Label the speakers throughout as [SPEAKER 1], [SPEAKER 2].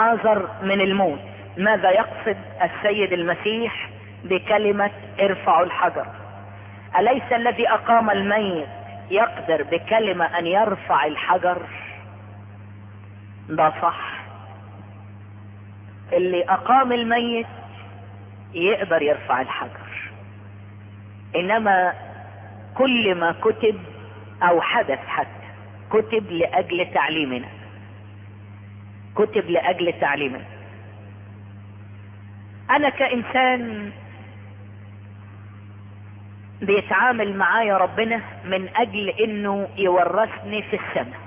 [SPEAKER 1] آزر من الموت. ماذا يقصد السيد المسيح بكلمة ارفعوا الحجر أليس الذي أقام الميت يقدر بكلمة أن يرفع الحجر ده صح. اللي أقام الميت يقدر يرفع الحجر إنما كل ما كتب أو حدث حتى كتب لأجل تعليمنا. كتب لأجل تعليمنا أنا كإنسان بيتعامل معايا ربنا من أجل إنه يورثني في السماء.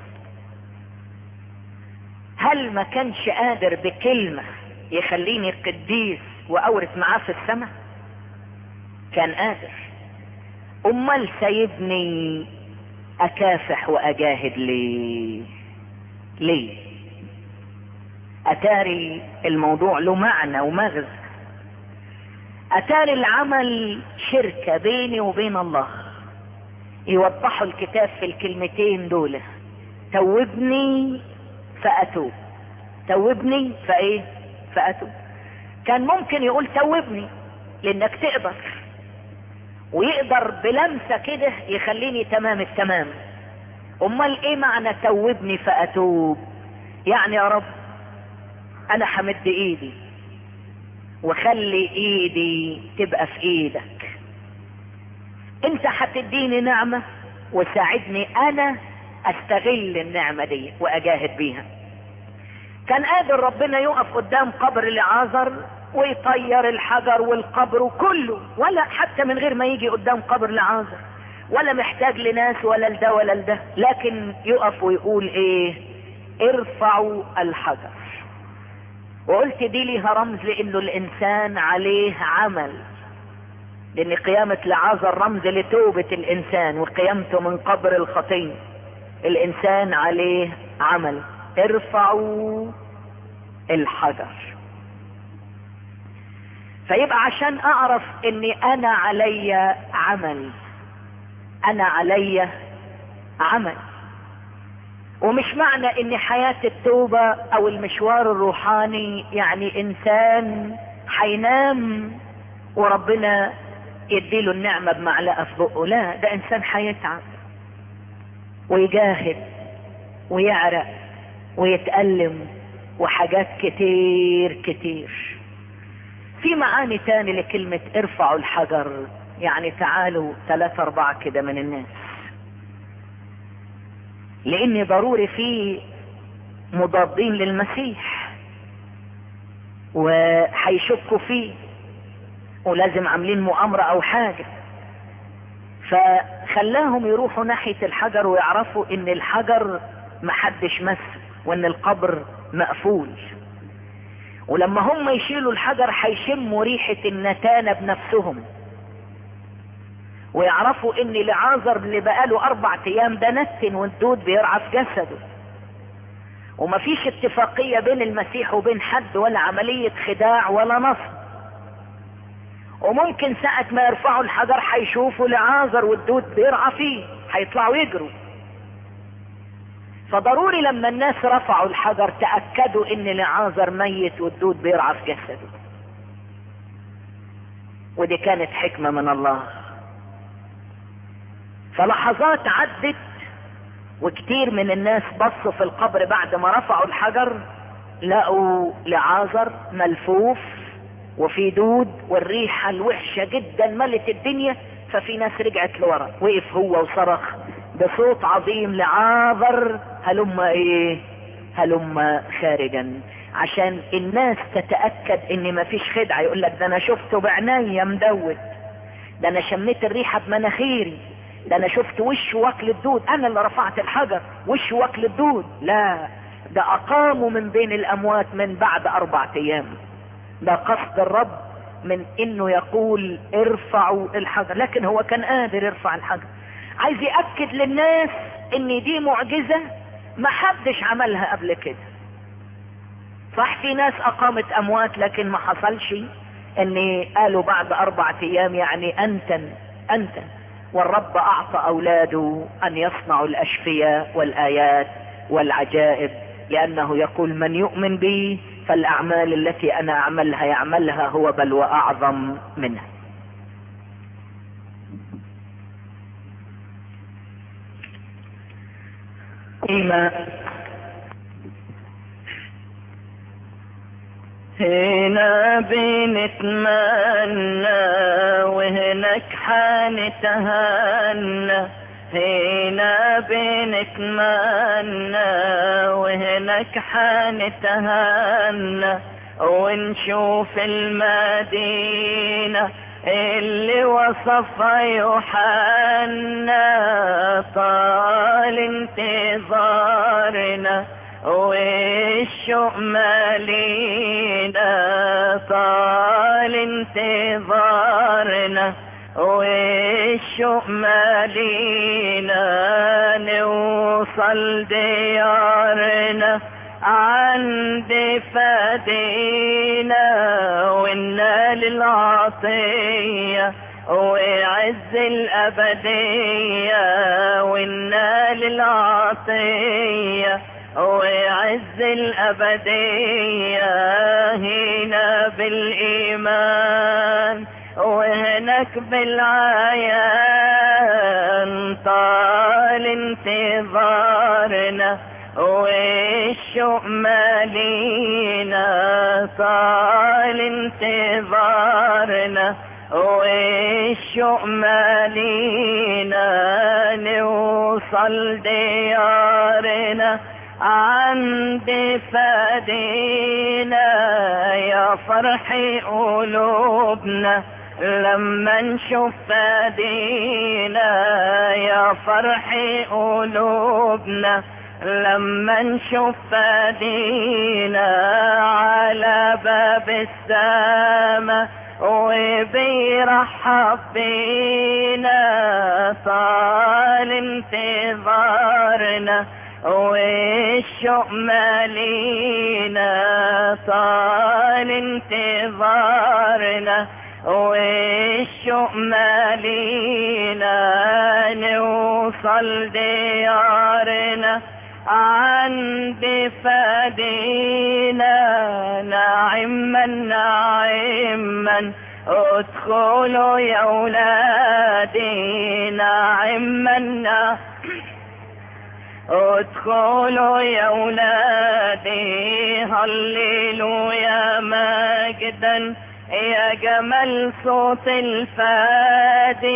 [SPEAKER 1] هل ما كانش قادر بكلمة يخليني قديس وأورث معاه في السماء؟ كان قادر. أمال سايبني أكافح وأجاهد ليه؟ ليه؟ أتاري الموضوع له معنى ومغزى أتاري العمل شركة بيني وبين الله. يوضحوا الكتاب في الكلمتين دول. توبني فأتوب. توبني فإيه؟ فأتوب. كان ممكن يقول توبني لأنك تقدر. ويقدر بلمسة كده يخليني تمام التمام. أمال إيه معنى توبني فأتوب؟ يعني يا رب أنا حمد إيدي. وخلي إيدي تبقى في إيدك. أنت هتديني نعمة وساعدني أنا أستغل النعمة دي وأجاهد بيها. كان قادر ربنا يقف قدام قبر لعازر ويطير الحجر والقبر وكله ولا حتى من غير ما يجي قدام قبر لعازر ولا محتاج لناس ولا لده ولا لده لكن يقف ويقول إيه؟ ارفعوا الحجر. وقلت دي ليها رمز لأنه الانسان عليه عمل. لأن قيامة لعازر رمز لتوبة الانسان وقيامته من قبر الخطية الانسان عليه عمل. ارفعوا الحجر فيبقى عشان أعرف إني أنا علي عمل. أنا علي عمل. ومش معنى إن حياة التوبة أو المشوار الروحاني يعني إنسان حينام وربنا يديله النعمة بمعلقة في بقه لا ده إنسان حيتعب ويجاهد ويعرق ويتألم وحاجات كتير كتير. في معاني تاني لكلمة ارفعوا الحجر. يعني تعالوا ثلاثة أربعة كده من الناس. لأن ضروري في مضادين للمسيح وهيشكوا فيه ولازم عاملين مؤامرة أو حاجة. فخلاهم يروحوا ناحية الحجر ويعرفوا إن الحجر محدش مس وإن القبر مقفول. ولما هم يشيلوا الحجر هيشموا ريحة النتانة بنفسهم. ويعرفوا ان لعازر اللي بقاله أربع أيام ده نتن والدود بيرعى في جسده ومفيش اتفاقية بين المسيح وبين حد ولا عملية خداع ولا نصب وممكن ساعة ما يرفعوا الحجر هيشوفوا لعازر والدود بيرعى فيه هيطلعوا يجروا. فضروري لما الناس رفعوا الحجر تأكدوا إن لعازر ميت والدود بيرعى في جسده. ودي كانت حكمة من الله. فلحظات عدت وكتير من الناس بصوا في القبر بعد ما رفعوا الحجر لقوا لعازر ملفوف وفي دود والريحة الوحشة جدا ملت الدنيا ففي ناس رجعت لورا. وقف هو وصرخ بصوت عظيم لعازر هلم إيه؟ هلم خارجا. عشان الناس تتأكد إن مفيش خدعة يقول لك ده أنا شفته بعناية مدود ده أنا شميت الريحة بمناخيري. ده أنا شفت وش واكل الدود. أنا اللي رفعت الحجر. وش واكل الدود؟ لا. ده اقاموا من بين الاموات من بعد أربع أيام. ده قصد الرب من انه يقول ارفعوا الحجر. لكن هو كان قادر يرفع الحجر. عايز يأكد للناس إن دي معجزة ما حدش عملها قبل كده. صح في ناس أقامت أموات لكن ما حصلش إن قالوا بعد أربعة أيام يعني أنتن أنتن. والرب أعطى أولاده أن يصنعوا الاشفياء والآيات والعجائب لأنه يقول من يؤمن بي
[SPEAKER 2] فالأعمال التي أنا أعملها يعملها هو بل وأعظم منها. إيمان. هنا بنتمنى وهناك حنتهنى هنا بنتمنى وهناك حنتهنى ونشوف المدينة اللي وصفها يوحنا طال انتظارنا والشوق مالينا؟ طال انتظارنا. والشوق مالينا نوصل ديارنا عند فدينا ونال العطية وعز الأبدية ونال العطية وعز الأبدية هنا بالإيمان. وهناك بالعيان طال انتظارنا والشوق مالينا طال انتظارنا والشوق مالينا نوصل ديارنا عند فدينا يا فرح قلوبنا. لما نشوف فدينا يا فرح قلوبنا. لما نشوف فدينا على باب السما وبيرحب بينا طال انتظارنا والشوق مالينا طال انتظارنا والشوق مالينا نوصل ديارنا عند فدينا نعما نعما ادخلوا يا أولادي. نعما نعما ادخلوا يا أولادي. هللوا يا مجدا. يا جمال صوت الفادي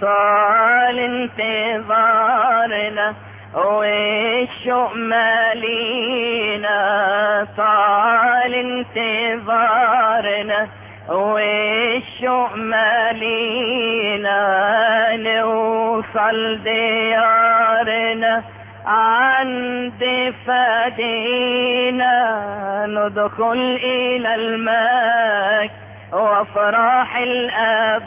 [SPEAKER 2] طال انتظارنا والشوق مالينا؟ طال انتظارنا والشوق مالينا؟ نوصل ديارنا عند ندخل إلى الماك وافراح الآباد.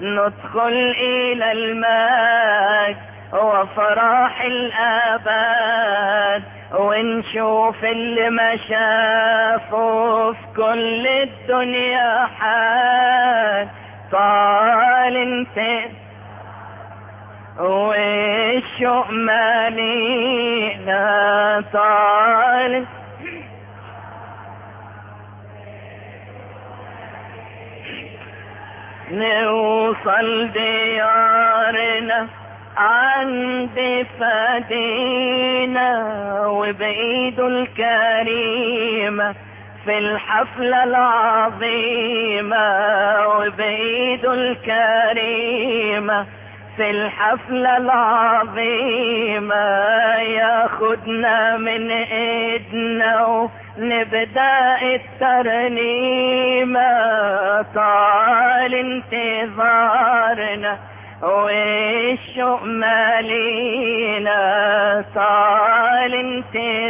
[SPEAKER 2] ندخل إلى الماك وفرح الآباد. ونشوف اللي ما شافه في كل الدنيا حال طال انت والشوق مالينا طال نوصل ديارنا عند فدينا وبايده الكريمة في الحفلة العظيمة وبايده الكريمة في الحفلة العظيمة ياخدنا من إيدنا ونبدأ الترنيمة طال انتظارنا والشوق مالينا طال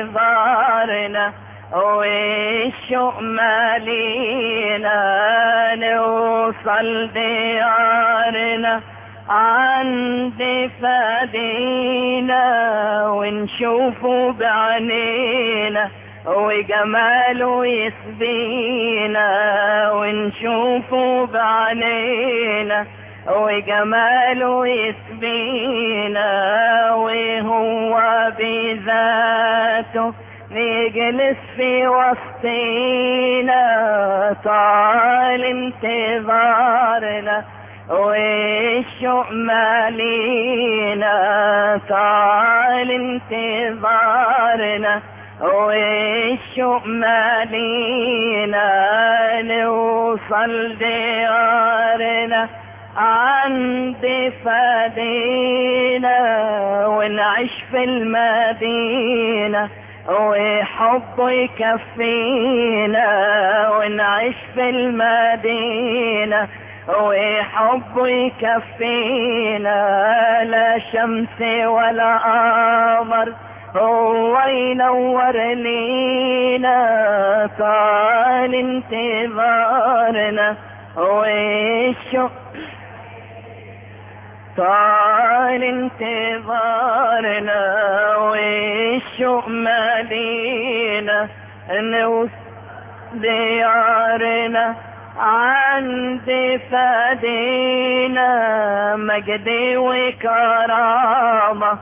[SPEAKER 2] انتظارنا والشوق مالينا نوصل ديارنا عند فدينا ونشوفه بعينينا وجماله يسبينا ونشوفه بعينينا وجماله يسبينا وهو بذاته يجلس في وسطينا طال انتظارنا والشوق مالينا طال انتظارنا. والشوق مالينا نوصل ديارنا عند فدينا ونعيش في المدينة. وحب يكفينا ونعيش في المدينة. وحب يكفينا لا شمس ولا قمر هو ينور لينا طال انتظارنا والشوق طال انتظارنا والشوق مالينا نوصل ديارنا عند فدينا مجد وكرامة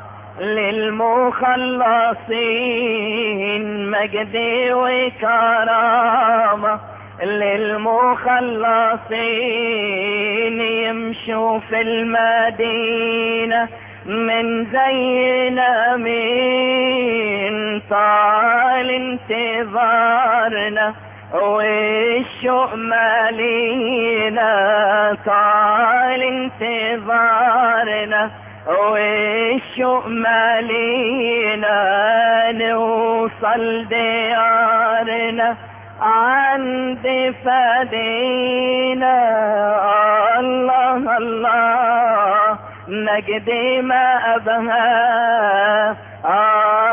[SPEAKER 2] للمخلصين مجد وكرامة للمخلصين يمشوا في المدينة من زينا من طال انتظارنا. والشوق مالينا طال انتظارنا. والشوق مالينا نوصل ديارنا عند فدينا. الله الله نجدي ما أبهى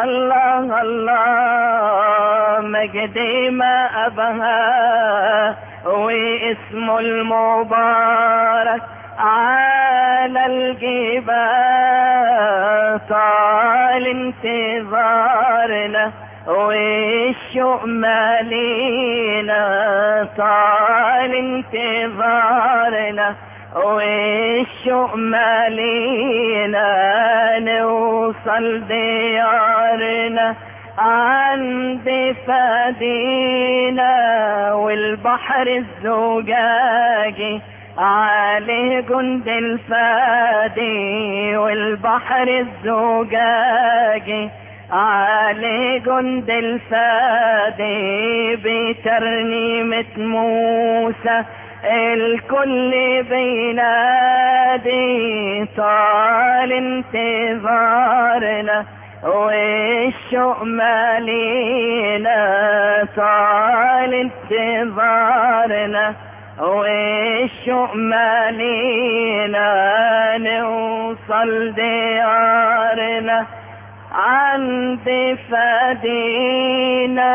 [SPEAKER 2] الله الله. مجدي ما أبهى واسمه المبارك على الجبال. طال انتظارنا والشوق مالينا طال انتظارنا والشوق مالينا نوصل ديارنا. عند فدينا والبحر الزجاجي عليه جند الفادي والبحر الزجاجي عليه جند الفادي بترنيمة موسى الكل بينادي طال انتظارنا. والشوق مالينا طال انتظارنا؟ والشوق مالينا نوصل ديارنا عند فدينا؟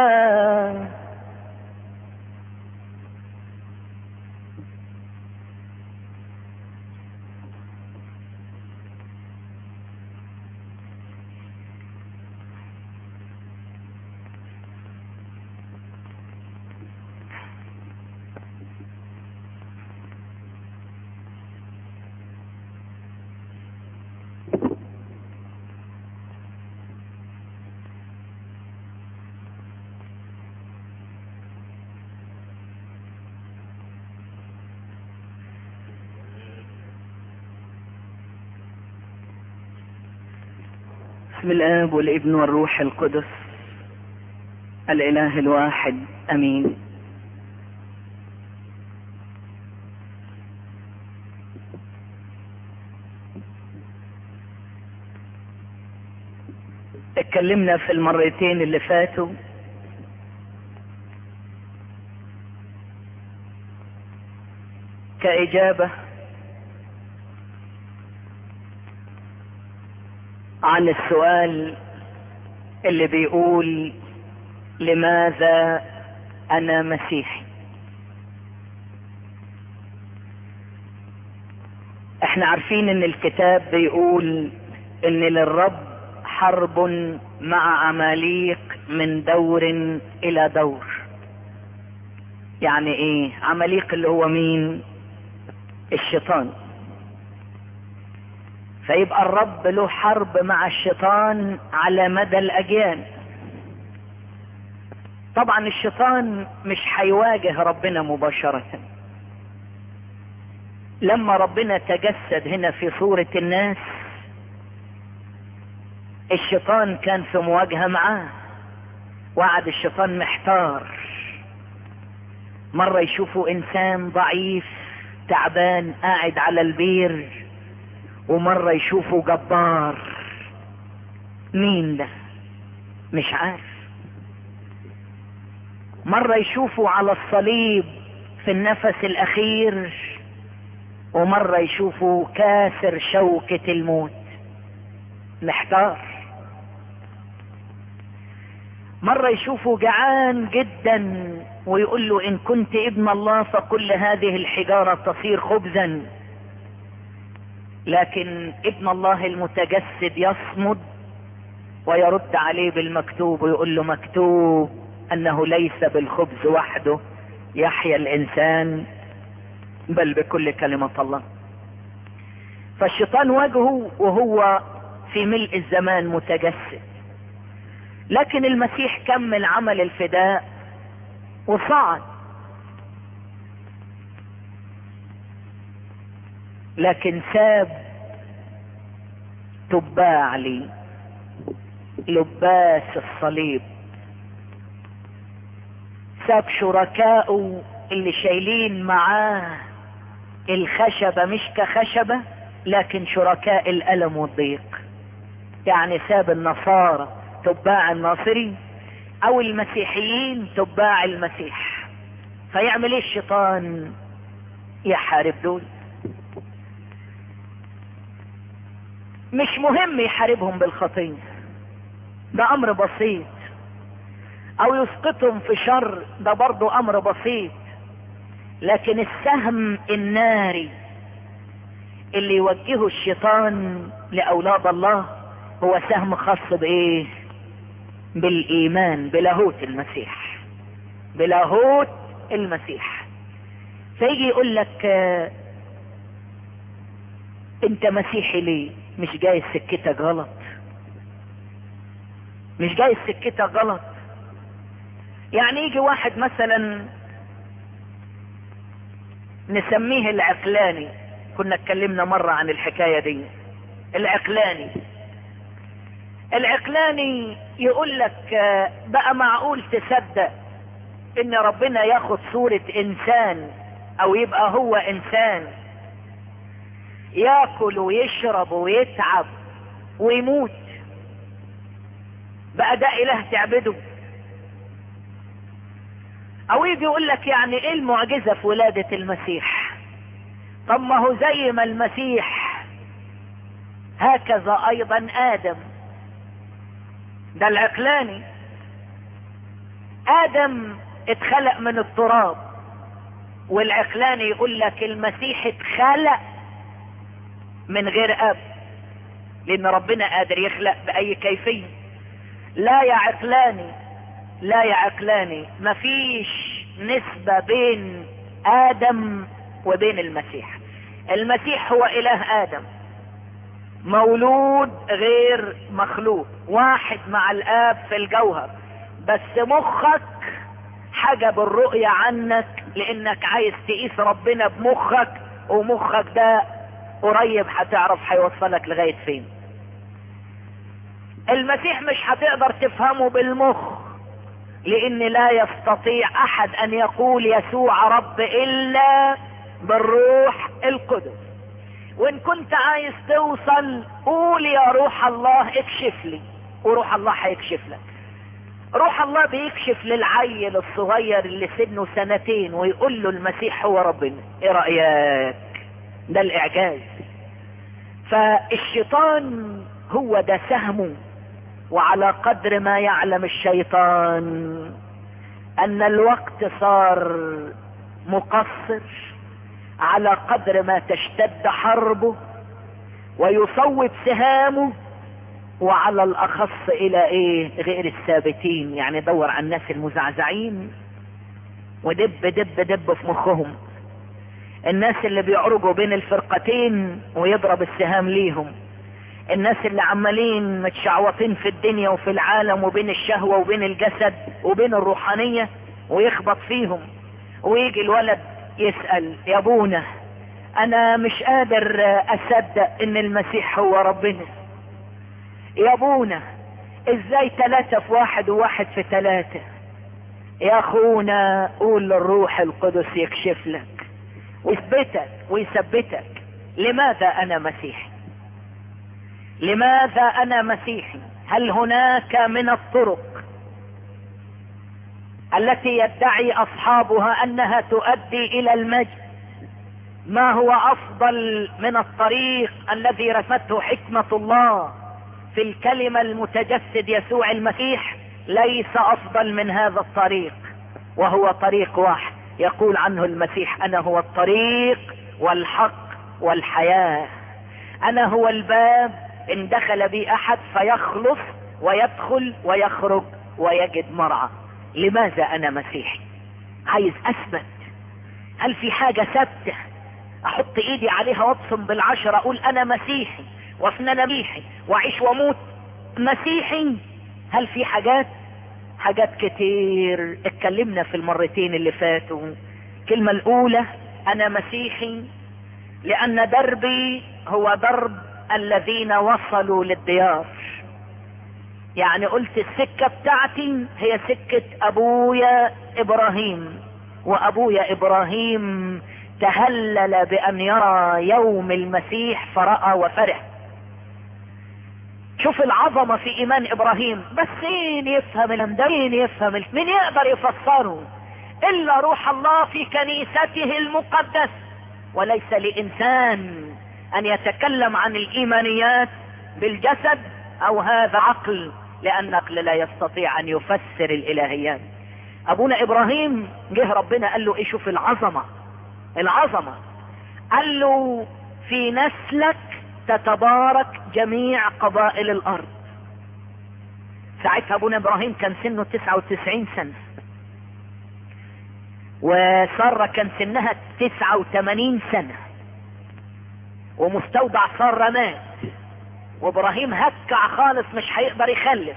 [SPEAKER 1] والابن والروح القدس الإله الواحد أمين. اتكلمنا في المرتين اللي فاتوا. كإجابة عن السؤال اللي بيقول لماذا أنا مسيحي؟ إحنا عارفين إن الكتاب بيقول إن للرب حرب مع عماليق من دور إلى دور. يعني إيه؟ عماليق اللي هو مين؟ الشيطان. فيبقى الرب له حرب مع الشيطان على مدى الأجيال. طبعا الشيطان مش هيواجه ربنا مباشرة. لما ربنا تجسد هنا في صورة الناس الشيطان كان في مواجهة معاه. وقعد الشيطان محتار. مرة يشوفه إنسان ضعيف تعبان قاعد على البير ومرة يشوفه جبار. مين ده؟ مش عارف. مرة يشوفه على الصليب في النفس الأخير ومرة يشوفه كاسر شوكة الموت. محتار. مرة يشوفه جعان جدا ويقول له إن كنت ابن الله فكل هذه الحجارة تصير خبزا. لكن ابن الله المتجسد يصمد ويرد عليه بالمكتوب ويقول له مكتوب أنه ليس بالخبز وحده يحيا الإنسان بل بكل كلمة الله. فالشيطان وجهه وهو في ملء الزمان متجسد. لكن المسيح كمل عمل الفداء وصعد. لكن ساب تباع لي لباس الصليب. ساب شركائه اللي شايلين معاه الخشبة مش كخشبة لكن شركاء الألم والضيق. يعني ساب النصارى تباع الناصري أو المسيحيين تباع المسيح. فيعمل إيه الشيطان؟ يحارب دول. مش مهم يحاربهم بالخطية ده أمر بسيط. أو يسقطهم في شر ده برضو أمر بسيط. لكن السهم الناري اللي يوجهه الشيطان لأولاد الله هو سهم خاص بإيه؟ بالإيمان بلاهوت المسيح. بلاهوت المسيح. فيجي يقول لك آه، أنت مسيحي ليه؟ مش جاي سكتك غلط. مش جاي سكتك غلط. يعني يجي واحد مثلا نسميه العقلاني. كنا اتكلمنا مرة عن الحكاية دي. العقلاني. العقلاني يقول لك بقى معقول تصدق إن ربنا ياخد صورة إنسان أو يبقى هو إنسان؟ ياكل ويشرب ويتعب ويموت. بقى ده إله تعبده. أو يجي يقول لك يعني إيه المعجزة في ولادة المسيح؟ طب ما هو زي ما المسيح. هكذا أيضا آدم. ده العقلاني. آدم اتخلق من التراب. والعقلاني يقول لك المسيح اتخلق من غير آب. لأن ربنا قادر يخلق بأي كيفية. لا يا عقلاني لا يا عقلاني مفيش نسبة بين آدم وبين المسيح. المسيح هو إله آدم. مولود غير مخلوق. واحد مع الآب في الجوهر. بس مخك حجب الرؤية عنك لأنك عايز تقيس ربنا بمخك ومخك ده قريب هتعرف هيوصلك لغاية فين. المسيح مش هتقدر تفهمه بالمخ لأن لا يستطيع أحد أن يقول يسوع رب إلا بالروح القدس. وإن كنت عايز توصل قول يا روح الله اكشف لي وروح الله هيكشف لك. روح الله بيكشف للعيل الصغير اللي سنه سنتين ويقول له المسيح هو ربنا. إيه رأيك؟ ده الإعجاز. فالشيطان هو ده سهمه وعلى قدر ما يعلم الشيطان أن الوقت صار مقصر على قدر ما تشتد حربه ويصوب سهامه وعلى الأخص إلى إيه؟ غير الثابتين يعني دور على الناس المزعزعين ودب دب دب في مخهم. الناس اللي بيعرجوا بين الفرقتين ويضرب السهام ليهم. الناس اللي عمالين متشعوطين في الدنيا وفي العالم وبين الشهوة وبين الجسد وبين الروحانية ويخبط فيهم. ويجي الولد يسأل يا أبونا أنا مش قادر أصدق إن المسيح هو ربنا. يا أبونا إزاي ثلاثة في واحد وواحد في ثلاثة يا أخونا قول للروح القدس يكشف لك. ويثبتك ويثبتك. لماذا أنا مسيحي؟ لماذا أنا مسيحي؟ هل هناك من الطرق التي يدعي أصحابها أنها تؤدي إلى المجد؟ ما هو أفضل من الطريق الذي رسمته حكمة الله في الكلمة المتجسد يسوع المسيح؟ ليس أفضل من هذا الطريق وهو طريق واحد. يقول عنه المسيح أنا هو الطريق والحق والحياة. أنا هو الباب إن دخل بي أحد فيخلص ويدخل ويخرج ويجد مرعى. لماذا أنا مسيحي عايز أثبت. هل في حاجة ثابتة؟ أحط إيدي عليها وأبصم بالعشرة أقول أنا مسيحي واصل نبيحي وأعيش وأموت. مسيحي؟ هل في حاجات؟ حاجات كتير. اتكلمنا في المرتين اللي فاتوا. الكلمة الأولى أنا مسيحي لأن دربي هو درب الذين وصلوا للديار. يعني قلت السكة بتاعتي هي سكة أبويا إبراهيم. وأبويا إبراهيم تهلل بأن يرى يوم المسيح فرأى وفرح. شوف العظمة في إيمان إبراهيم. بس مين يفهم مين يفهم مين يقدر يفسره؟ إلا روح الله في كنيسته المقدس. وليس لإنسان أن يتكلم عن الإيمانيات بالجسد أو هذا عقل لأن العقل لا يستطيع أن يفسر الإلهيات. أبونا إبراهيم جه ربنا قال له إيه شوف العظمة العظمة. قال له في نسلك تتبارك جميع قبائل الأرض. ساعتها ابونا إبراهيم كان سنه 99 سنة. وسارة كان سنها 89 سنة. ومستودع سارة مات. وإبراهيم هكع خالص مش هيقدر يخلف.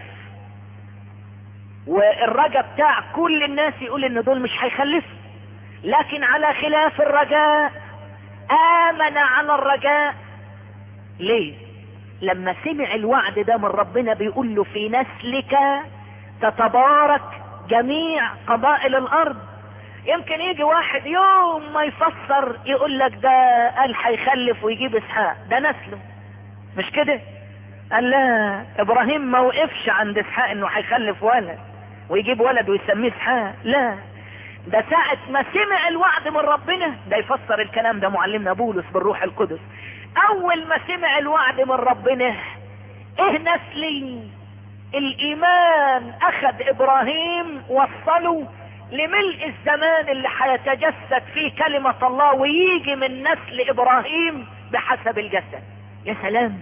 [SPEAKER 1] والرجا بتاع كل الناس يقول إن دول مش هيخلفوا. لكن على خلاف الرجاء آمن على الرجاء ليه؟ لما سمع الوعد ده من ربنا بيقول له في نسلك تتبارك جميع قبائل الأرض. يمكن يجي واحد يوم ما يفسر يقول لك ده قال هيخلف ويجيب إسحاق. ده نسله. مش كده؟ قال لا إبراهيم ما وقفش عند إسحاق إنه هيخلف ولد ويجيب ولد ويسميه إسحاق. لا. ده ساعة ما سمع الوعد من ربنا ده يفسر الكلام ده معلمنا بولس بالروح القدس. أول ما سمع الوعد من ربنا إيه نسلي الإيمان أخذ إبراهيم وصله لملء الزمان اللي هيتجسد فيه كلمة الله ويجي من نسل إبراهيم بحسب الجسد. يا سلام!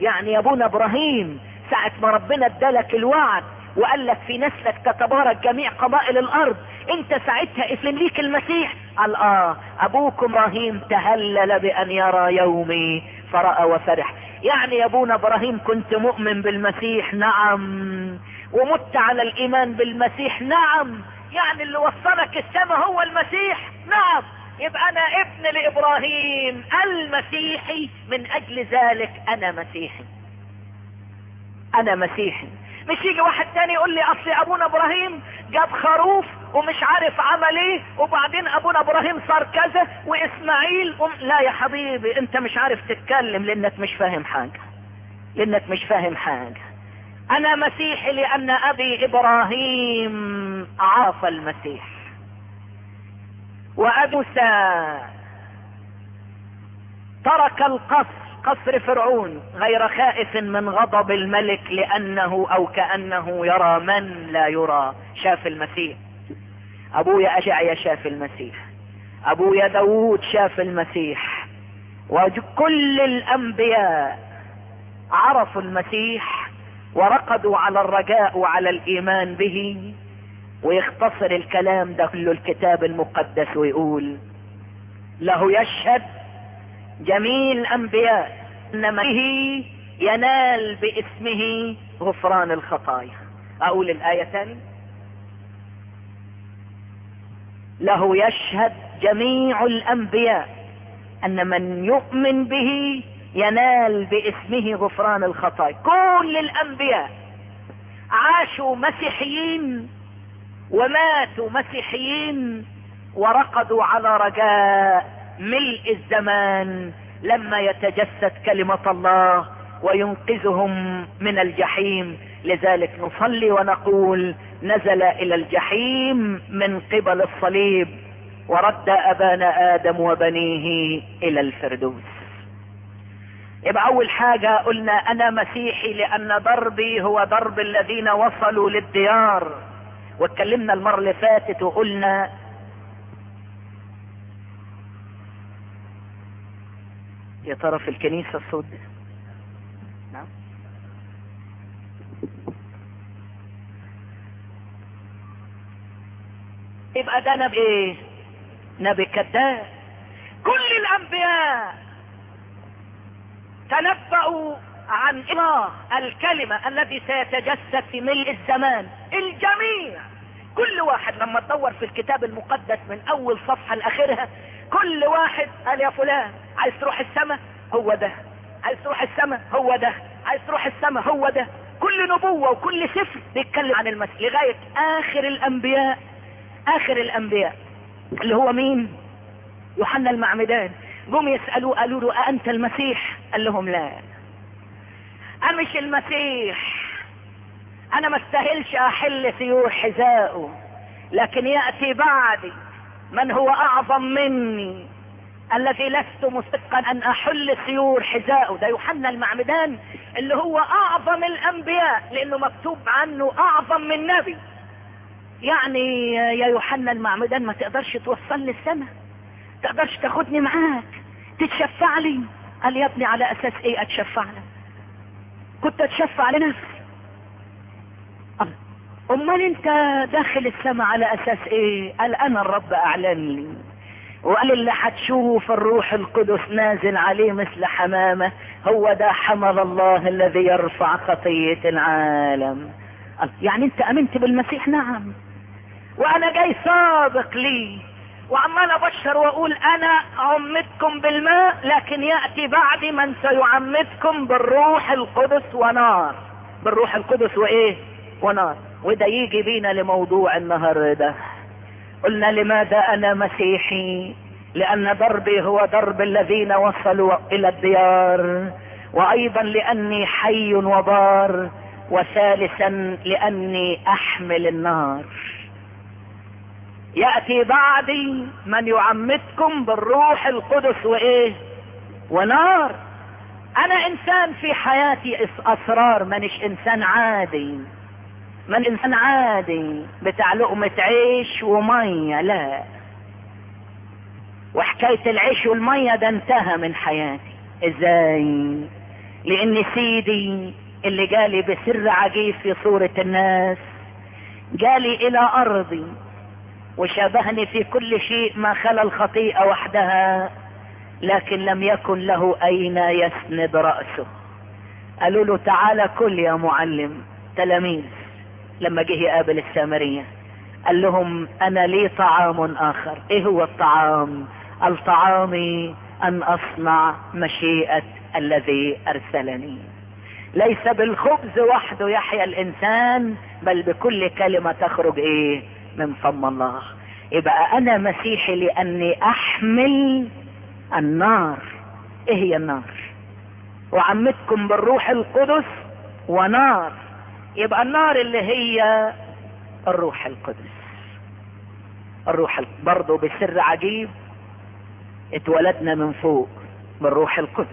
[SPEAKER 1] يعني يا أبونا إبراهيم ساعة ما ربنا ادالك الوعد وقال لك في نسلك تتبارك جميع قبائل الأرض أنت ساعتها افلم ليك المسيح. قال آه أبوكم إبراهيم تهلل بأن يرى يومي. فرأى وفرح. يعني يا أبونا إبراهيم كنت مؤمن بالمسيح. نعم. ومت على الإيمان بالمسيح. نعم. يعني اللي وصلك السماء هو المسيح. نعم. يبقى أنا ابن لإبراهيم. المسيحي. من أجل ذلك أنا مسيحي. أنا مسيحي. مش يجي واحد تاني يقول لي أصل أبونا إبراهيم جاب خروف ومش عارف عمل إيه وبعدين ابونا إبراهيم صار كذا واسماعيل وم... لا يا حبيبي انت مش عارف تتكلم لانك مش فاهم حاجة. لانك مش فاهم حاجة. أنا مسيحي لأن ابي إبراهيم عاف المسيح. وابوسى ترك القصر. قصر فرعون غير خائف من غضب الملك لأنه أو كأنه يرى من لا يرى شاف المسيح. ابويا اشعيا شاف المسيح. ابويا داوود شاف المسيح. وكل الأنبياء عرفوا المسيح ورقدوا على الرجاء وعلى الإيمان به. ويختصر الكلام ده كله الكتاب المقدس ويقول له يشهد جميع الأنبياء. ان به ينال باسمه غفران الخطايا. أقول الآية. تاني له يشهد جميع الأنبياء أن من يؤمن به ينال باسمه غفران الخطايا. كل الأنبياء عاشوا مسيحيين وماتوا مسيحيين ورقدوا على رجاء ملء الزمان لما يتجسد كلمة الله وينقذهم من الجحيم. لذلك نصلي ونقول نزل إلى الجحيم من قبل الصليب ورد أبانا آدم وبنيه إلى الفردوس. يبقى أول حاجة قلنا أنا مسيحي لأن ضربي هو ضرب الذين وصلوا للديار. واتكلمنا المرة اللي فاتت وقلنا يا ترى في الكنيسة الصوت. نعم. يبقى ده نبي إيه؟ نبي كذاب. كل الأنبياء تنبأوا عن الله الكلمة الذي سيتجسد في ملء الزمان الجميع. كل واحد لما تدور في الكتاب المقدس من أول صفحة لآخرها كل واحد قال يا فلان عايز تروح السماء هو ده. عايز تروح السماء هو ده. عايز تروح السماء هو ده. كل نبوة وكل سفر بيتكلم عن المسيح. لغاية آخر الأنبياء آخر الأنبياء اللي هو مين؟ يوحنا المعمدان. جم يسألوه قالوا له أأنت المسيح؟ قال لهم لا. أنا مش المسيح. أنا ما استاهلش أحل سيور حذائه لكن يأتي بعدي. من هو أعظم مني الذي لست مستحقا أن أحل سيور حذائه ده يوحنا المعمدان اللي هو أعظم الأنبياء لأنه مكتوب عنه أعظم من نبي. يعني يا يوحنا المعمدان ما تقدرش توصلني السماء تقدرش تاخدني معاك تتشفع لي. قال يا ابني على أساس إيه أتشفع لك؟ كنت اتشفع لنفسي. أمال أنت داخل السماء على أساس إيه؟ قال أنا الرب اعلن لي وقال اللي هتشوف الروح القدس نازل عليه مثل حمامة هو ده حمل الله الذي يرفع خطية العالم. يعني أنت آمنت بالمسيح؟ نعم. وأنا جاي سابق لي. وعمال أبشر وأقول أنا عمدكم بالماء لكن يأتي بعدي من سيعمدكم بالروح القدس ونار. بالروح القدس وإيه؟ ونار. وده يجي بينا لموضوع النهاردة قلنا لماذا أنا مسيحي؟ لأن ضربي هو ضرب الذين وصلوا إلى الديار وأيضا لأني حي وبار وثالثا لأني أحمل النار. يأتي بعدي من يعمدكم بالروح القدس وإيه؟ ونار. أنا إنسان في حياتي أسرار مانيش إنسان عادي. من انسان عادي بتاع لقمة عيش ومية لا. وحكاية العيش والمية ده انتهى من حياتي. إزاي؟ لأن سيدي اللي جالي بسر عجيب في صورة الناس جالي إلى أرضي وشابهني في كل شيء ما خلا الخطيئة وحدها لكن لم يكن له أين يسند رأسه. قالوا له تعالى كل يا معلم تلاميذ. لما جه يقابل السامرية قال لهم أنا لي طعام آخر. إيه هو الطعام؟ الطعامي أن أصنع مشيئة الذي أرسلني. ليس بالخبز وحده يحيا الإنسان بل بكل كلمة تخرج إيه؟ من فم الله. يبقى أنا مسيحي لأني أحمل النار. إيه هي النار؟ وعمتكم بالروح القدس ونار. يبقى النار اللي هي الروح القدس. الروح برضه بسر عجيب اتولدنا من فوق بالروح القدس.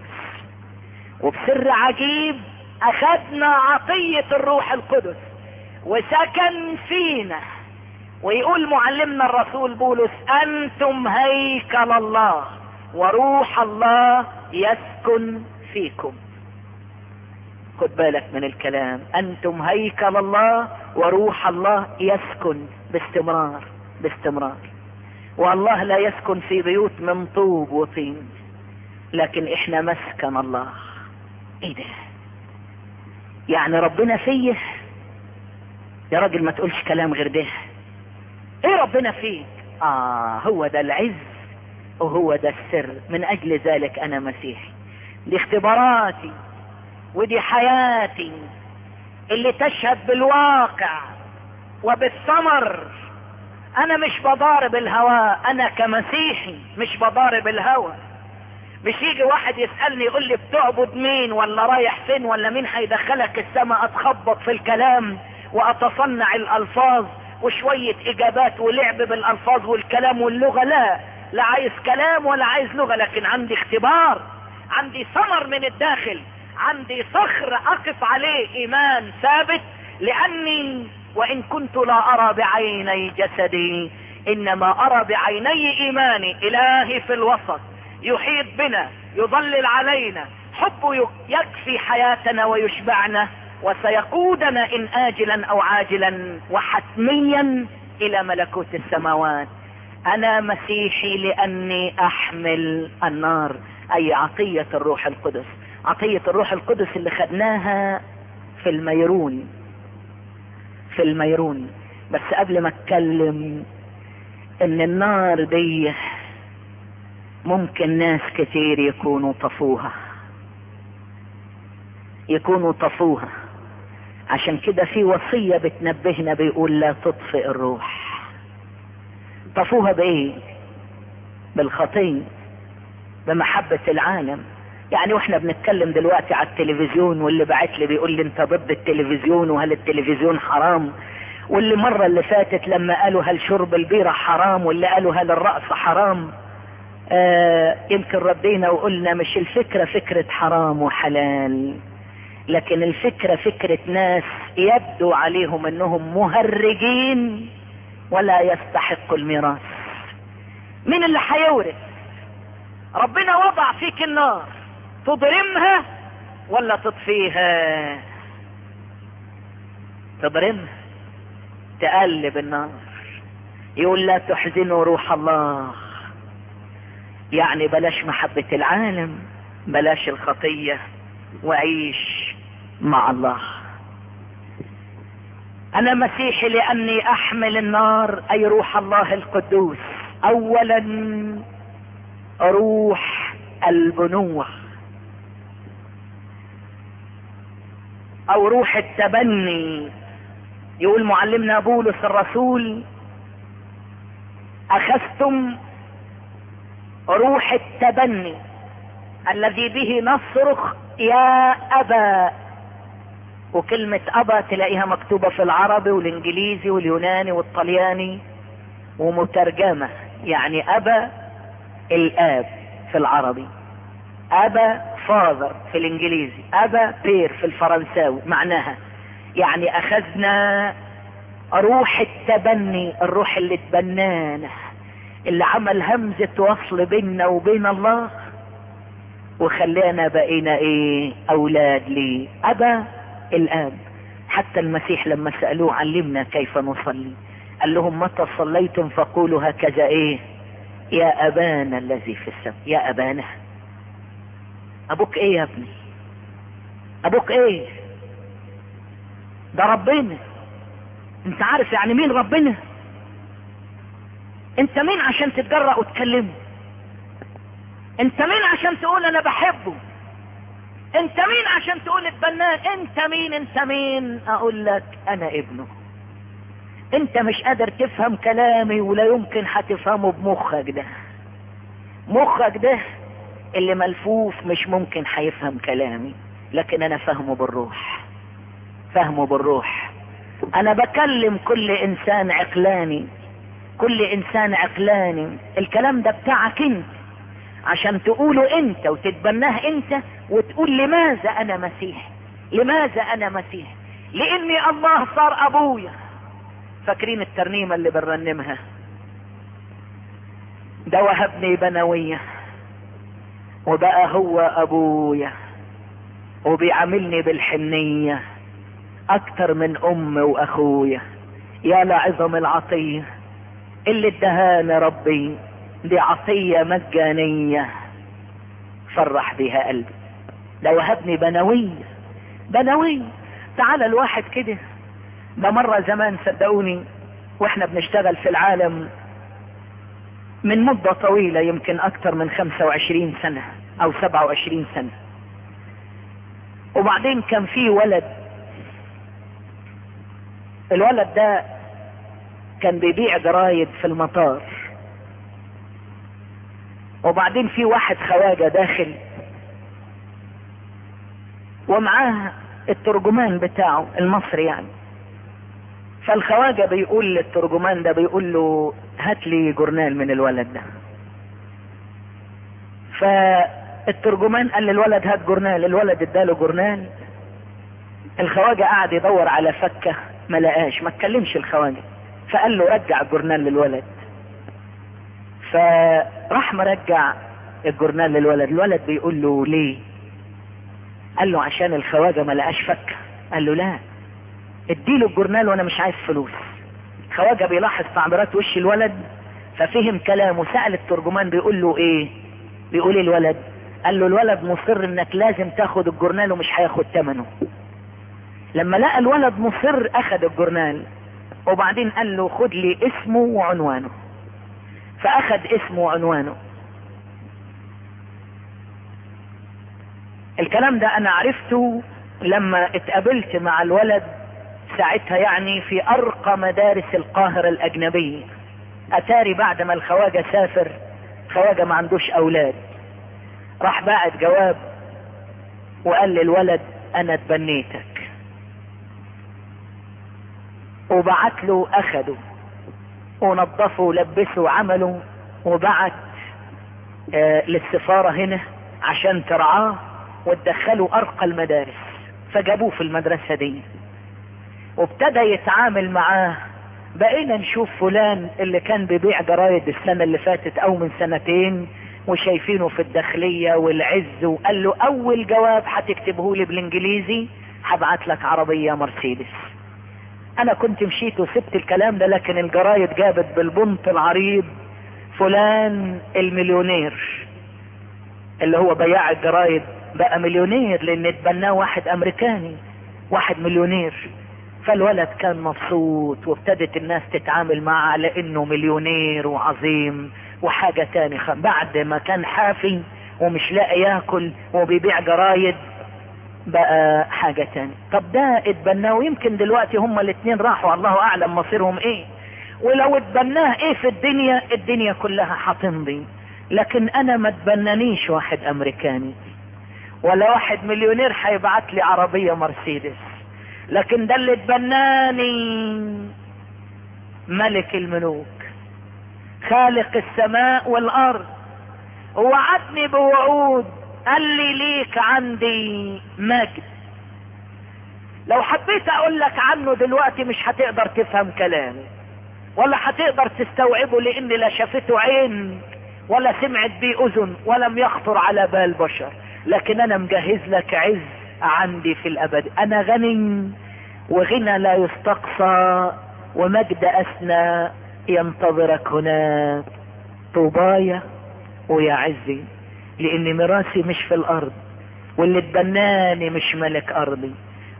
[SPEAKER 1] وبسر عجيب أخذنا عطية الروح القدس وسكن فينا. ويقول معلمنا الرسول بولس أنتم هيكل الله وروح الله يسكن فيكم. خد بالك من الكلام. أنتم هيكل الله وروح الله يسكن باستمرار باستمرار. والله لا يسكن في بيوت من طوب وطين لكن إحنا مسكن الله. إيه ده؟ يعني ربنا فيه؟ يا راجل ما تقولش كلام غير ده. إيه ربنا فيك آه هو ده العز وهو ده السر. من أجل ذلك أنا مسيحي. دي اختباراتي ودي حياتي اللي تشهد بالواقع وبالثمر. أنا مش بضارب الهواء أنا كمسيحي مش بضارب الهوى. مش يجي واحد يسألني يقول لي بتعبد مين ولا رايح فين ولا مين هيدخلك السماء أتخبط في الكلام وأتصنع الألفاظ وشوية إجابات ولعب بالألفاظ والكلام واللغة. لا لا عايز كلام ولا عايز لغة لكن عندي اختبار عندي ثمر من الداخل. عندي صخر أقف عليه إيمان ثابت لأني وإن كنت لا أرى بعيني جسدي إنما أرى بعيني إيماني. إلهي في الوسط يحيط بنا يظلل علينا. حبه يكفي حياتنا ويشبعنا وسيقودنا إن اجلا أو عاجلا وحتميا إلى ملكوت السماوات. أنا مسيحي لأني أحمل النار أي عطية الروح القدس. عطية الروح القدس اللي خدناها في الميرون في الميرون. بس قبل ما اتكلم إن النار دي ممكن ناس كتير يكونوا طفوها يكونوا طفوها. عشان كده في وصية بتنبهنا بيقول لا تطفئ الروح. طفوها بإيه؟ بالخطية بمحبة العالم. يعني وإحنا بنتكلم دلوقتي على التلفزيون واللي بعت لي بيقول لي انت ضد التلفزيون وهل التلفزيون حرام؟ واللي مرة اللي فاتت لما قالوا هل شرب البيرة حرام واللي قالوا هل الرأس حرام؟ آه يمكن ردينا وقلنا مش الفكرة فكرة حرام وحلال لكن الفكرة فكرة ناس يبدو عليهم انهم مهرجين ولا يستحقوا الميراث. مين اللي هيورث ربنا وضع فيك النار. تضرمها ولا تطفيها؟ تضرمها تقلب النار. يقول لا تحزنوا روح الله. يعني بلاش محبة العالم بلاش الخطية وعيش مع الله. أنا مسيحي لأني أحمل النار أي روح الله القدوس. اولا روح البنوة. أو روح التبني. يقول معلمنا بولس الرسول أخذتم روح التبني الذي به نصرخ يا أبا. وكلمة أبا تلاقيها مكتوبة في العربي والإنجليزي واليوناني والطلياني ومترجمة يعني أبا الآب في العربي. أبا فاذر في الإنجليزي أبا بير في الفرنساوي معناها. يعني أخذنا روح التبني الروح اللي تبنانا اللي عمل همزة وصل بيننا وبين الله وخلانا بقينا إيه؟ أولاد ليه أبا الاب حتى المسيح لما سألوه علمنا كيف نصلي قال لهم متى صليتم؟ فقولوا هكذا إيه؟ يا أبانا الذي في السماء. يا أبانا. أبوك إيه يا ابني؟ أبوك إيه؟ ده ربنا. أنت عارف يعني مين ربنا؟ أنت مين عشان تتجرأ وتكلمه؟ أنت مين عشان تقول أنا بحبه؟ أنت مين عشان تقول اتبناه؟ أنت مين؟ أنت مين؟ أقول لك أنا ابنه. أنت مش قادر تفهم كلامي ولا يمكن هتفهمه بمخك ده. مخك ده اللي ملفوف مش ممكن هيفهم كلامي لكن أنا فهمه بالروح فهمه بالروح. أنا بكلم كل إنسان عقلاني كل إنسان عقلاني. الكلام ده بتاعك أنت عشان تقوله أنت وتتبناه أنت وتقول لماذا أنا مسيح؟ لماذا أنا مسيح؟ لأني الله صار أبويا. فاكرين الترنيمة اللي بنرنمها؟ ده وهبني بنوية. وبقى هو أبويا وبيعاملني بالحنية أكتر من ام وأخويا. يا لعظم العطية اللي ادهاني ربي دي عطية مجانية. فرح بها قلبي. ده وهبني بنوية. بنوية. تعال الواحد كده. ده مرة زمان صدقوني وإحنا بنشتغل في العالم من مدة طويلة يمكن أكتر من 25 سنة أو 27 سنة. وبعدين كان في ولد. الولد ده كان بيبيع جرايد في المطار. وبعدين في واحد خواجة داخل. ومعاه الترجمان بتاعه المصري يعني. فالخواجة بيقول للترجمان ده بيقول له هات لي جورنال من الولد ده. فالترجمان قال للولد هات جورنال الولد اداله جورنال. الخواجة قعد يدور على فكة ما لقاش ما اتكلمش الخواجة. فقال له رجع الجورنال للولد. فراح مرجع الجورنال للولد. الولد بيقول له ليه؟ قال له عشان الخواجة ما لقاش فكة. قال له لا. اديله الجورنال وأنا مش عايز فلوس. الخواجة بيلاحظ تعبيرات وش الولد ففهم كلامه سأل الترجمان بيقول له إيه؟ بيقول الولد قال له الولد مصر إنك لازم تاخد الجورنال ومش هياخد ثمنه لما لقى الولد مصر أخد الجورنال وبعدين قال له خد لي اسمه وعنوانه. فأخد اسمه وعنوانه. الكلام ده أنا عرفته لما اتقابلت مع الولد ساعتها يعني في أرقى مدارس القاهرة الأجنبية. أتاري بعد ما الخواجة سافر خواجة ما عندوش أولاد. راح باعت جواب وقال للولد أنا اتبنيتك. وبعت له أخده ونظفه ولبسه وعمله وبعت آه للسفارة هنا عشان ترعاه وتدخله أرقى المدارس. فجابوه في المدرسة دي. وابتدى يتعامل معاه. بقينا نشوف فلان اللي كان بيبيع جرايد السنة اللي فاتت أو من سنتين وشايفينه في الداخلية والعز وقال له أول جواب هتكتبه لي بالإنجليزي هبعت لك عربية مرسيدس. أنا كنت مشيت وسبت الكلام ده لكن الجرايد جابت بالبنط العريض فلان المليونير. اللي هو بياع الجرايد بقى مليونير لأن اتبناه واحد أمريكاني واحد مليونير. فالولد كان مبسوط وابتدت الناس تتعامل معه على انه مليونير وعظيم وحاجة تاني خ... بعد ما كان حافي ومش لاقي ياكل وبيبيع جرايد بقى حاجة تاني طب ده اتبناه ويمكن دلوقتي هما الاتنين راحوا الله أعلم مصيرهم إيه. ولو اتبناه إيه في الدنيا الدنيا كلها هتمضي لكن أنا ما اتبنانيش واحد أمريكاني ولا واحد مليونير هيبعت لي عربية مرسيدس. لكن ده اللي اتبناني ملك الملوك خالق السماء والأرض ووعدني بوعود قال لي ليك عندي مجد. لو حبيت أقول لك عنه دلوقتي مش هتقدر تفهم كلامي ولا هتقدر تستوعبه لأن لا شافته عين ولا سمعت بيه أذن ولم يخطر على بال بشر لكن أنا مجهز لك عز عندي في الأبد. أنا غني وغنى لا يستقصى ومجد اسنى ينتظرك هناك طوبايا ويا عزي لأن ميراثي مش في الأرض واللي اتبناني مش ملك أرضي.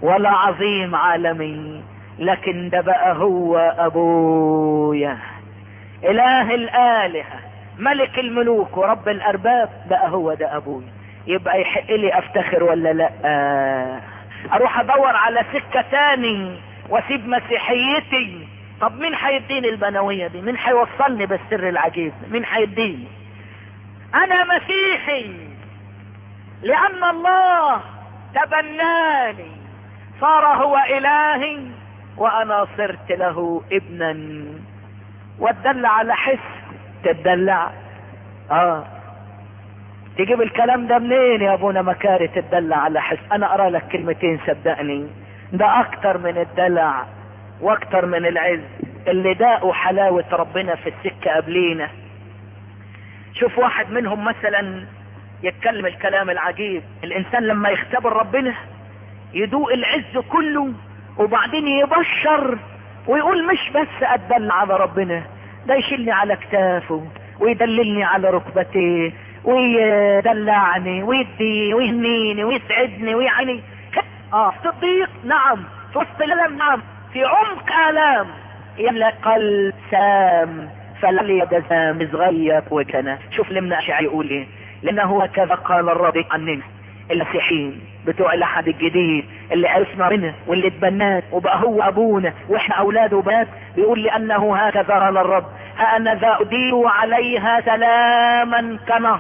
[SPEAKER 1] ولا عظيم عالمي لكن ده بقى هو أبويا. إله الآلهة ملك الملوك ورب الأرباب بقى هو ده أبويا. يبقى يحق لي أفتخر ولا لا؟ أروح أدور على سكة تاني وأسيب مسيحيتي. طب مين هيديني البنوية دي؟ مين هيوصلني بالسر العجيب؟ مين هيديني؟ أنا مسيحي لأن الله تبناني. صار هو إلهي وأنا صرت له ابنا. واتدلع على حس تتدلع آه. تجيب الكلام ده منين يا أبونا مكاري تتدلع على حس؟ أنا أرى لك كلمتين صدقني. ده أكتر من الدلع وأكتر من العز. اللي داقوا حلاوة ربنا في السكة قبلينا. شوف واحد منهم مثلا يتكلم الكلام العجيب. الإنسان لما يختبر ربنا يدوق العز كله وبعدين يبشر ويقول مش بس أتدلع على ربنا ده يشيلني على كتافه ويدللني على ركبتيه. ويدلعني ويدي ويهنيني ويسعدني ويعني آه في نعم في وسط الالم نعم في عمق آلام. يملأ قلب سام فلعلي يدزام صغير وكنا شوف لمنا أشعر يقول إيه. لأنه هكذا قال الرب عننا المسيحيين بتوع الأحد الجديد اللي عرفنا منه واللي اتبناه وبقى هو أبونا وإحنا اولاده وبنات. بيقول لأنه هكذا قال الرب. أنا ذا أدير عليها سلاما كنهر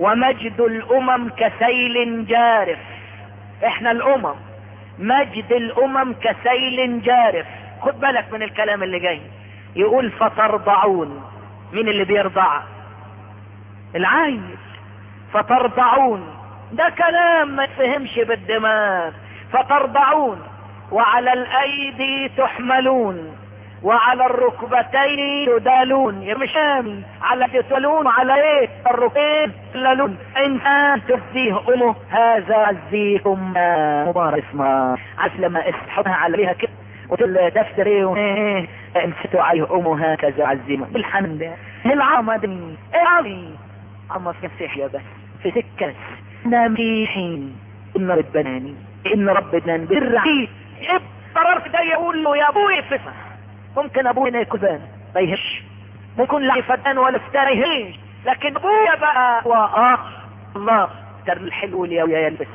[SPEAKER 1] ومجد الأمم كسيل جارف. إحنا الأمم مجد الأمم كسيل جارف. خد بالك من الكلام اللي جاي. يقول فترضعون مين اللي بيرضع؟ العين فترضعون ده كلام ما تفهمش بالدماغ. فترضعون وعلى الأيدي تحملون وعلى الركبتين تدالون يا مشام على تدالون على إيه؟ الركبتين تدالون انسان تفديه أمه هذا عزيهم مبارك. اسمه عسى لما اسحبها عليها كده. وتقول دفتر إيه. امسكوا عليه أمه هكذا عزيمة. بالحمد. العمد العمي عمر في مسيحيا بس. في سكة. نامحين إن ربناني إن ربنا بالرعيد قررت ده يقول له يا أبوي فسح ممكن ابونا يكون ما يهش ممكن لا فتان ولا فتان يهش لكن ابويا بقى واه الله. تر الحلو اللي يا يلبس.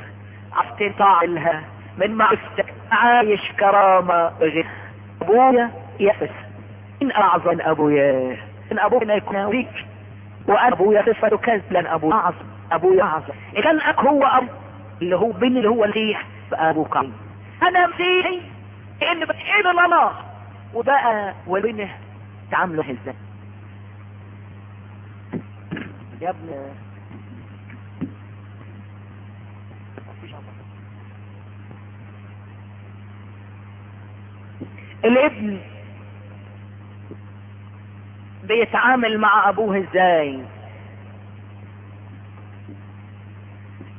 [SPEAKER 1] عفتين طاعلها. من معرفتك عايش كرامة. غير. أبويا يفس إن أعظم أبويا. إن ابونا يكون فيك وأنا أبويا صفة لأن أبويا أعظم. أبويا أعظم. كان اك هو أب. اللي هو بين اللي هو المسيح فابوك أنا مسيحي إن بتحيل الله. وبقى ولينه تعامله إزاي؟ يا ابن الابن بيتعامل مع أبوه إزاي؟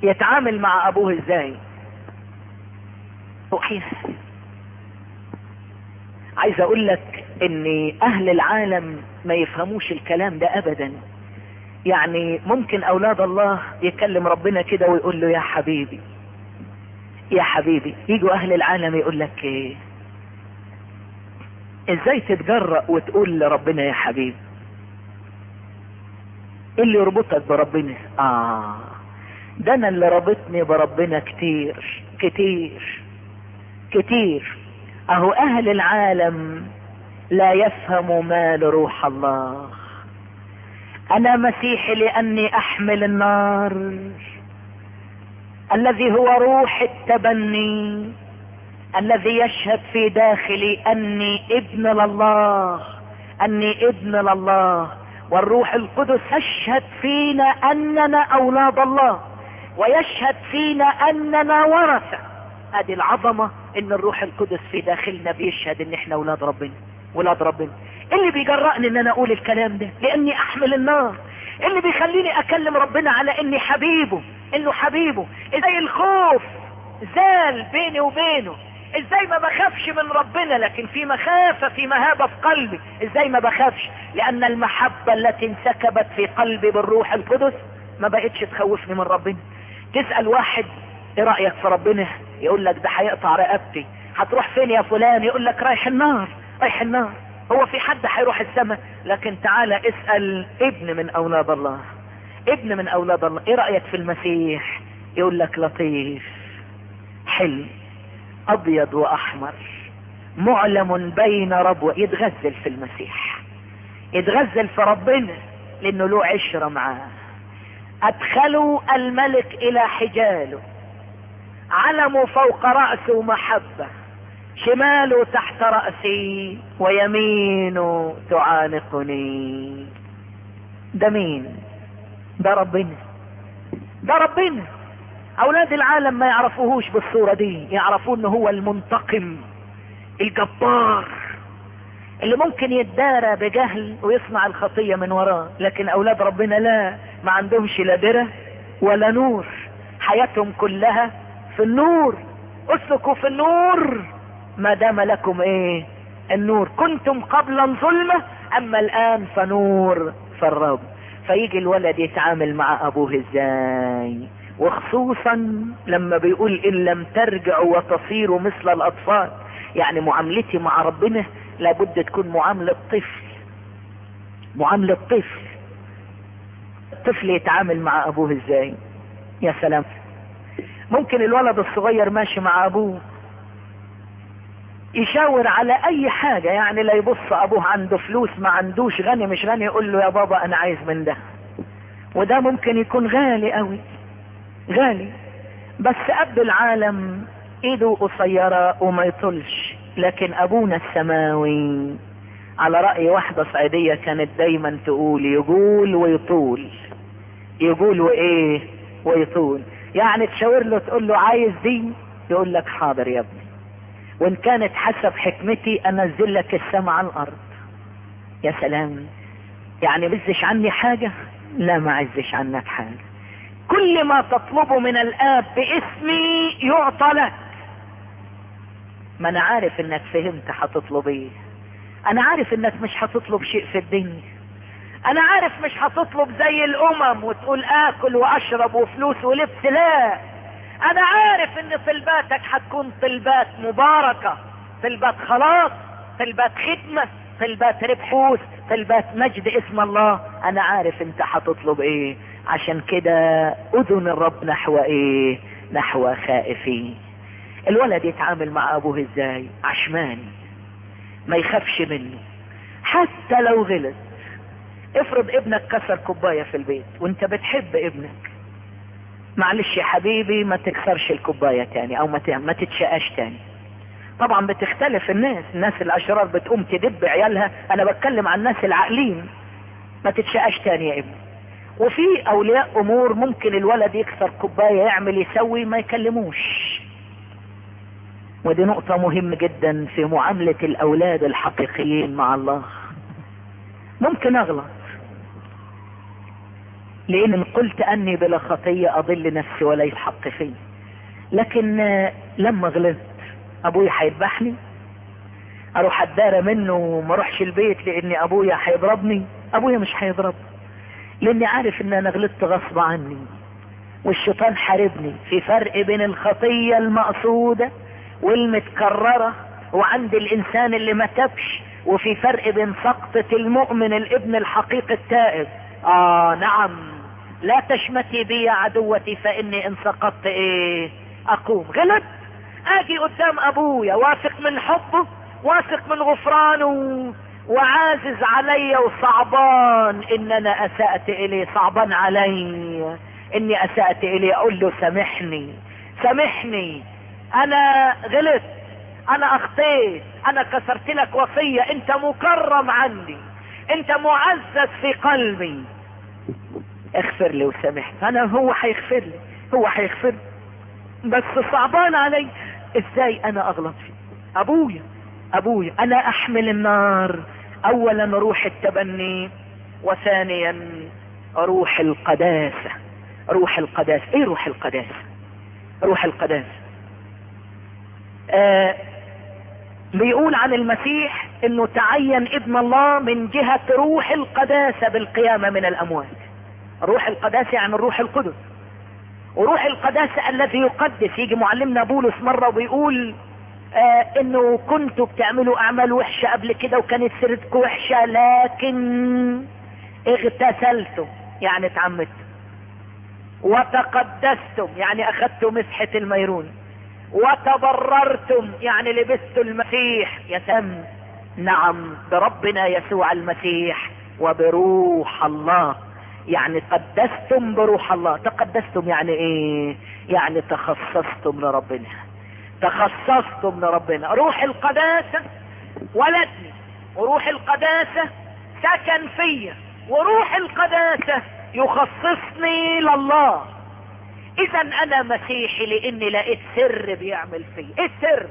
[SPEAKER 1] يتعامل مع أبوه إزاي؟ صحيح عايز أقول لك إن أهل العالم ما يفهموش الكلام ده ابدا. يعني ممكن أولاد الله يكلم ربنا كده ويقول له يا حبيبي يا حبيبي يجوا أهل العالم يقول لك إيه؟ إزاي تتجرأ وتقول لربنا يا حبيبي؟ إيه اللي يربطك بربنا؟ آه ده أنا اللي ربطني بربنا كتير كتير كتير. أهو أهل العالم لا يفهم ما لروح الله. أنا مسيحي لأني أحمل النار. الذي هو روح التبني. الذي يشهد في داخلي أني ابن لله. أني ابن لله. والروح القدس يشهد فينا أننا أولاد الله. ويشهد فينا أننا ورثة. ادي العظمة إن الروح القدس في داخلنا بيشهد إن إحنا أولاد ربنا ولاد ربنا. اللي بيجرأني إن أنا أقول الكلام ده لأني أحمل النار. اللي بيخليني أكلم ربنا على إني حبيبه إنه حبيبه. إزاي الخوف زال بيني وبينه؟ إزاي ما بخافش من ربنا لكن في مخافة في مهابة في قلبي. إزاي ما بخافش؟ لأن المحبة التي انسكبت في قلبي بالروح القدس ما بقتش تخوفني من ربنا. تسأل واحد إيه رأيك في ربنا؟ يقول لك ده هيقطع رقبتي. هتروح فين يا فلان؟ يقول لك رايح النار رايح النار. هو في حد هيروح السماء؟ لكن تعالى اسأل ابن من أولاد الله. ابن من أولاد الله. إيه رأيك في المسيح؟ يقول لك لطيف حلم أبيض وأحمر معلم بين ربوة يتغزل في المسيح. يتغزل في ربنا لأنه له عشرة معاه. أدخلوا الملك إلى حجاله. علموا فوق رأسه محبة شماله تحت رأسي ويمينه تعانقني. ده مين ده ربنا ده ربنا أولاد العالم ما يعرفوهوش بالصورة دي يعرفوه إنه هو المنتقم الجبار اللي ممكن يتدارى بجهل ويصنع الخطية من وراه. لكن أولاد ربنا لا ما عندهمش لا درة ولا نور. حياتهم كلها في النور. اسلكوا في النور. ما دام لكم إيه؟ النور. كنتم قبلا ظلمة أما الآن فنور فالرب فيجي الولد يتعامل مع أبوه إزاي؟ وخصوصا لما بيقول إن لم ترجعوا وتصيروا مثل الأطفال. يعني معاملتي مع ربنا لابد تكون معاملة طفل. معاملة طفل. الطفل يتعامل مع أبوه إزاي؟ يا سلام. ممكن الولد الصغير ماشي مع أبوه يشاور على أي حاجة يعني لا يبص أبوه عنده فلوس ما عندوش غني مش غني يقول له يا بابا أنا عايز من ده. وده ممكن يكون غالي قوي غالي. بس أب العالم إيده قصيرة وما يطلش لكن أبونا السماوي على رأي واحدة صعيدية كانت دايما تقول يقول ويطول. يقول وإيه؟ ويطول. يعني تشاور له تقول له عايز دي يقول لك حاضر يا ابني. وإن كانت حسب حكمتي أنزل لك السماء على الأرض. يا سلام. يعني بزش عني حاجة؟ لا ما عزش عنك حاجة. كل ما تطلبه من الآب باسمي يعطى لك. ما أنا عارف إنك فهمت هتطلب إيه. أنا عارف إنك مش هتطلب شيء في الدنيا. أنا عارف مش هتطلب زي الأمم وتقول آكل وأشرب وفلوس ولبس لا. أنا عارف إن طلباتك هتكون طلبات مباركة طلبات خلاص طلبات خدمة طلبات ربحوس طلبات مجد اسم الله. أنا عارف إنت هتطلب إيه. عشان كده أذن الرب نحو إيه. نحو خائفين الولد يتعامل مع أبوه إزاي؟ عشمان ما يخافش منه. حتى لو غلط. افرض ابنك كسر كوباية في البيت وانت بتحب ابنك. معلش يا حبيبي ما تكسرش الكوباية تاني أو ما تتشقاش تاني. طبعا بتختلف الناس الناس الأشرار بتقوم تدب عيالها أنا بتكلم عن الناس العاقلين. ما تتشقاش تاني يا ابني. وفي أولياء أمور ممكن الولد يكسر كوباية يعمل يسوي ما يكلموش. ودي نقطة مهمة جدا في معاملة الأولاد الحقيقيين مع الله. ممكن لأن قلت أني بلا خطية أضل نفسي وليس حق في لكن لما غلطت أبوي هيذبحني أروح أتدارى منه وما أروحش البيت لأن أبويا هيضربني أبويا مش هيضربني لأني عارف إن أنا غلطت غصب عني. والشيطان حاربني. في فرق بين الخطية المقصودة والمتكررة وعند الإنسان اللي ما تبش وفي فرق بين سقطة المؤمن الابن الحقيقي التائب. آه نعم. لا تشمتي بي يا عدوتي فإني إن سقطت إيه أقوم. غلط. آجي قدام أبويا واثق من حبه واثق من غفرانه وعازز علي وصعبان ان أنا أسأت إليه صعبان علي. إني أسأت إليه أقول له سامحني سامحني. أنا غلطت أنا أخطيت. أنا كسرت لك وصية. أنت مكرم عندي. أنت معزز في قلبي. اغفر لي وسامحني. أنا هو هيغفر لي هو هيغفر لي. بس صعبان علي إزاي أنا أغلط فيه. أبويا أبويا أنا أحمل النار. اولا روح التبني وثانيا روح القداسة. روح القداسة. إيه روح القداسة؟ روح القداسة. آه بيقول عن المسيح إنه تعين ابن الله من جهة روح القداسة بالقيامة من الأموات. روح القداسة يعني الروح القدس. وروح القداسة الذي يقدس يجي معلمنا بولس مرة وبيقول آه إنه كنتوا بتعملوا أعمال وحشة قبل كده وكانت سيرتكم وحشة لكن اغتسلتم يعني اتعمدتم. وتقدستم يعني أخذتوا مسحة الميرون. وتبررتم يعني لبستوا المسيح. يا سم نعم بربنا يسوع المسيح وبروح الله. يعني قدستم بروح الله. تقدستم يعني إيه؟ يعني تخصصتم لربنا. تخصصتم لربنا. روح القداسة ولدني. وروح القداسة سكن فيا. وروح القداسة يخصصني لله. إذا أنا مسيحي لإني لقيت سر بيعمل فيه إيه السر؟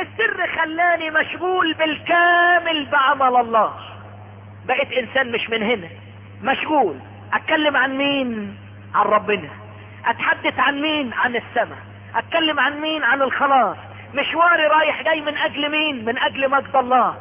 [SPEAKER 1] السر خلاني مشغول بالكامل بعمل الله. بقيت إنسان مش من هنا. مشغول. أتكلم عن مين؟ عن ربنا. أتحدث عن مين؟ عن السماء. أتكلم عن مين؟ عن الخلاص. مشواري رايح جاي من أجل مين؟ من أجل مجد الله.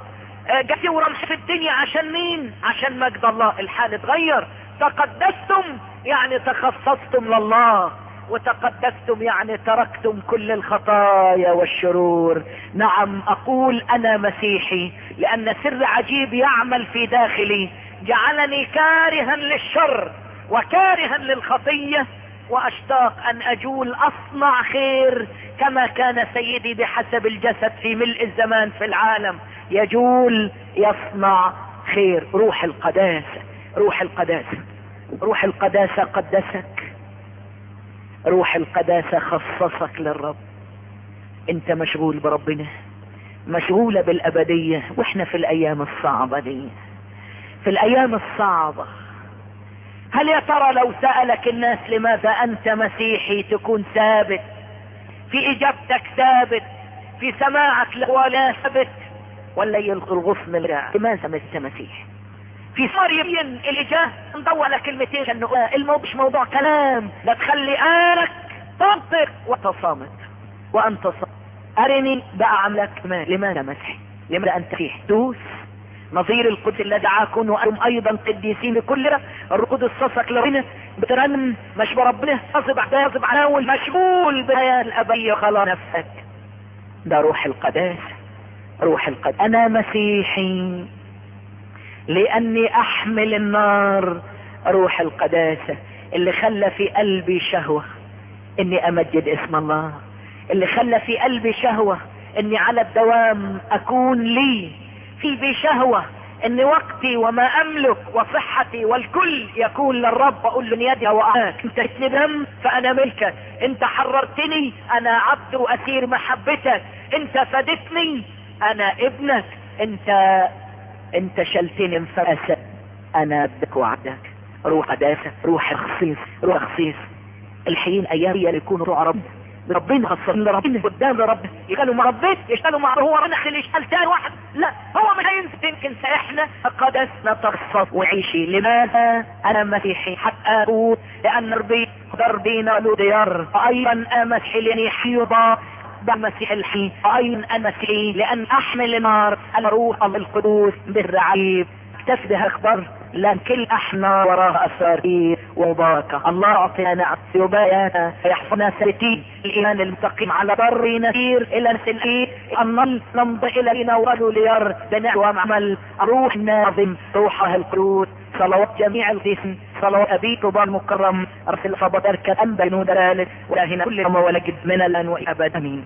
[SPEAKER 1] جاتي ورمح في الدنيا عشان مين؟ عشان مجد الله. الحال اتغير. تقدستم يعني تخصصتم لله وتقدستم يعني تركتم كل الخطايا والشرور. نعم أقول أنا مسيحي لأن سر عجيب يعمل في داخلي. جعلني كارها للشر وكارها للخطية وأشتاق أن أجول أصنع خير كما كان سيدي بحسب الجسد في ملء الزمان في العالم. يجول يصنع خير. روح القداسة روح القداسة روح القداسة قدسك روح القداسة خصصك للرب. أنت مشغول بربنا مشغولة بالأبدية وإحنا في الأيام الصعبة دي. في الأيام الصعبة. هل يا ترى لو سألك الناس لماذا أنت مسيحي تكون ثابت؟ في إجابتك ثابت في سماعك ولا ثابت. ولا يلقي الغصن لماذا أنت مسيحي في مريم اللي جاء ندور على كلمتين عشان نقول الموضوع مش موضوع كلام. لا تخلي آلك تنطق وانت صامت وأنت صامت أرني بقى عملك ما لماذا مسيح؟ لماذا أنت فيه دوس. نظير القدس الذي دعاكم وأنتم أيضا قديسين بكل القدس صصك لربنا بترنم مش بربنا غصب غصب عناول مشغول بالحياة الابديه خلاص نفسك. ده روح القداسه روح القداسه أنا مسيحي. لأني أحمل النار. روح القداسة اللي خلى في قلبي شهوة. إني أمجد اسم الله. اللي خلى في قلبي شهوة. إني على الدوام أكون لي. بي شهوة إن وقتي وما أملك وصحتي والكل يكون للرب. أقول له يدي وأعاك أنت اتندم فأنا ملكك. أنت حررتني أنا عبد وأسير محبتك. أنت فدتني أنا ابنك. أنت أنت شلتني انفرسة أنا بدك وعدك. روح قداسة روح خصيص روح خصيص الحين أيام يكون روح رب ربنا خصصنا ربنا قدام رب يشتغلوا مع ربنا يشتغلوا مع هو رنخ اللي يشتغل تاني واحد. لا هو مش هينسى يمكن إحنا قدسنا تخصص. وعيشي لماذا؟ أنا مسيحي حتى أقول لأن ربي دربينا له ديار أيضا امسحي لني حيضا بالمسيح الحي. أيضا المسيحي لأن أحمل النار. الروح القدوس بالرعيب. تسبح اخبر كل إحنا وراها اسرارير ومباركة الله أعطينا وبيانا يحفظنا سلتي الإيمان المستقيم على بر نسير. إلى نسل النل نمضي إلى نور لير بنعوى عمل روح ناظم روحه القدوس. صلوات جميع القسم صلوات ابيك المكرم. أرسل فبدرك انبا نودرال ولا هنا كل ما ولقد من الان وابد آمين.